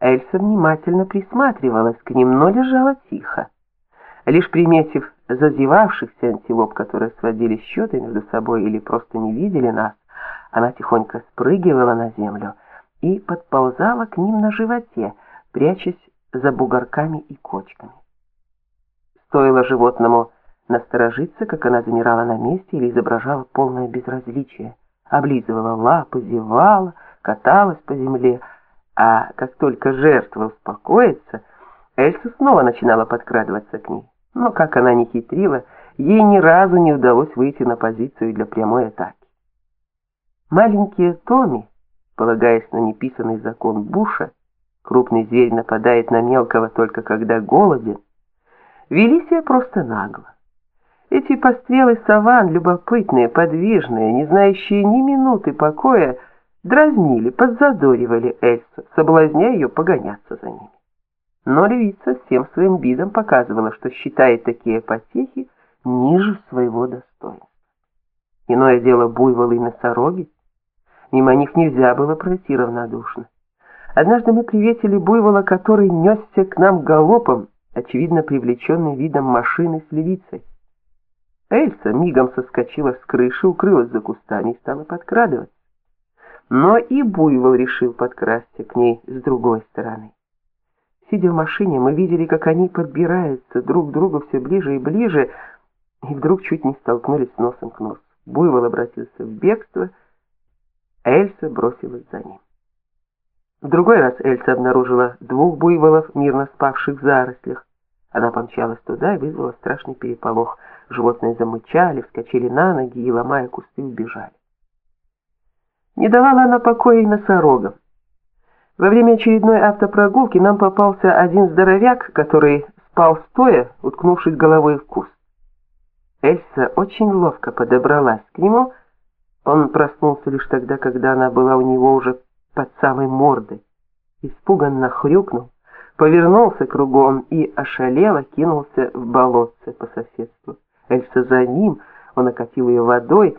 Эльса внимательно присматривалась к ним, но лежала тихо. Лишь приметив зазевавшихся антилоп, которые сводили счеты между собой или просто не видели нас, она тихонько спрыгивала на землю и подползала к ним на животе, прячась за бугорками и кочками. Стоило животному насторожиться, как она замирала на месте или изображала полное безразличие, облизывала лапы, зевала, каталась по земле, а как только жертва успокоится, Эльса снова начинала подкрадываться к ней. Но как она не хитрила, ей ни разу не удалось выйти на позицию для прямой атаки. Маленькие Томи, полагаясь на неписанный закон Буша, крупный зверь нападает на мелкого только когда голоден, вели себя просто нагло. Эти пострелы саван, любопытные, подвижные, не знающие ни минуты покоя, дразнили, подзадоривали Эльсу, соблазняя ее погоняться за ними. Но львица всем своим видом показывала, что считает такие потехи ниже своего достоинства. Иное дело буйволы и носороги. Мимо них нельзя было пройти равнодушно. Однажды мы приветили буйвола, который несся к нам галопом, очевидно привлеченный видом машины с левицей. Эльса мигом соскочила с крыши, укрылась за кустами и стала подкрадываться. Но и буйвол решил подкрасться к ней с другой стороны. Сидя в машине, мы видели, как они подбираются друг к другу все ближе и ближе, и вдруг чуть не столкнулись носом к носу. Буйвол обратился в бегство, Эльса бросилась за ним. В другой раз Эльса обнаружила двух буйволов, мирно спавших в зарослях. Она помчалась туда и вызвала страшный переполох. Животные замычали, вскочили на ноги и, ломая кусты, убежали. Не давала она покоя и носорогам. Во время очередной автопрогулки нам попался один здоровяк, который спал стоя, уткнувшись головой в куст. Эльса очень ловко подобралась к нему. Он проснулся лишь тогда, когда она была у него уже под самой мордой. Испуганно хрюкнул, повернулся кругом и ошалело кинулся в болотце по соседству. Эльса за ним, он окатил ее водой,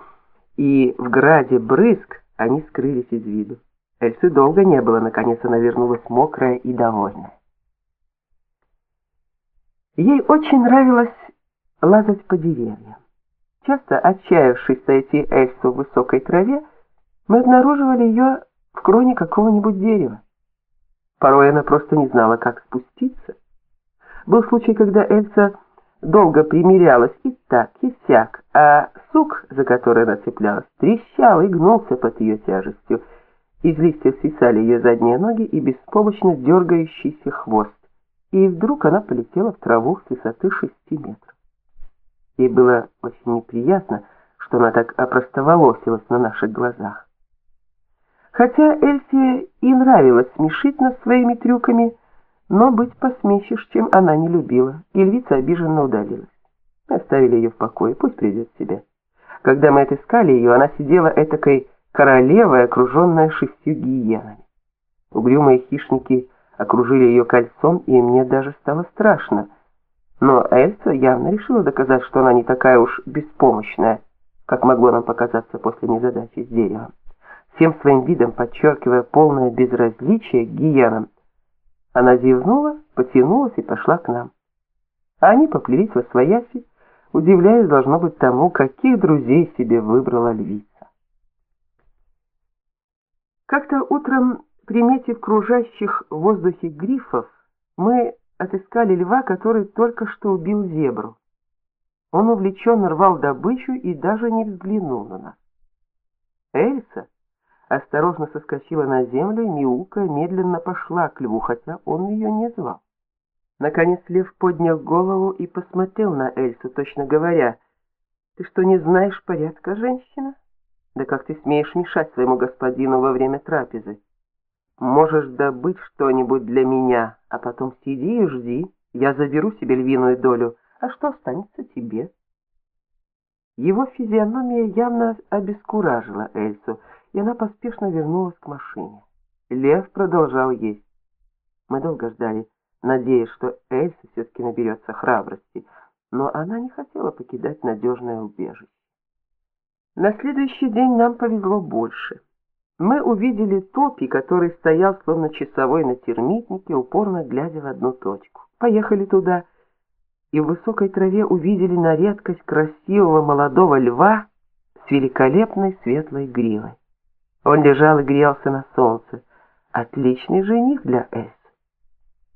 и в граде брызг они скрылись из виду. Эльсы долго не было, наконец она вернулась мокрая и довольная. Ей очень нравилось лазать по деревьям. Часто, отчаявшись найти Эльсу в высокой траве, мы обнаруживали ее в кроне какого-нибудь дерева. Порой она просто не знала, как спуститься. Был случай, когда Эльса долго примирялась и так, и сяк, а сук, за который она цеплялась, трещал и гнулся под ее тяжестью, из листьев свисали ее задние ноги и беспомощно дергающийся хвост. И вдруг она полетела в траву с высоты шести метров. Ей было очень неприятно, что она так опростоволосилась на наших глазах. Хотя Эльсе и нравилось смешить нас своими трюками, но быть посмешищем она не любила, и львица обиженно удалилась. Оставили ее в покое, пусть придет в себя. Когда мы отыскали ее, она сидела этакой королевой, окруженная шестью гиенами. Угрюмые хищники окружили ее кольцом, и мне даже стало страшно. Но Эльса явно решила доказать, что она не такая уж беспомощная, как могло нам показаться после незадачи с деревом. Всем своим видом подчеркивая полное безразличие к гиенам, она зевнула, потянулась и пошла к нам. А они поплелись во свояси, удивляясь, должно быть, тому, каких друзей себе выбрала львица. Как-то утром, приметив кружащих в воздухе грифов, мы отыскали льва, который только что убил зебру. Он увлеченно рвал добычу и даже не взглянул на нас. Эльса осторожно соскочила на землю и, мяукая, медленно пошла к льву, хотя он ее не звал. Наконец лев поднял голову и посмотрел на Эльсу, точно говоря, «Ты что, не знаешь порядка, женщина?» Да как ты смеешь мешать своему господину во время трапезы? Можешь добыть что-нибудь для меня, а потом сиди и жди. Я заберу себе львиную долю, а что останется тебе?» Его физиономия явно обескуражила Эльсу, и она поспешно вернулась к машине. Лев продолжал есть. Мы долго ждали, надеясь, что Эльса все-таки наберется храбрости, но она не хотела покидать надежное убежище. На следующий день нам повезло больше. мы увидели топи, который стоял словно часовой на термитнике, упорно глядя в одну точку. Поехали туда и в высокой траве увидели на редкость красивого молодого льва с великолепной светлой гривой. Он лежал и грелся на солнце. Отличный жених для Эсси.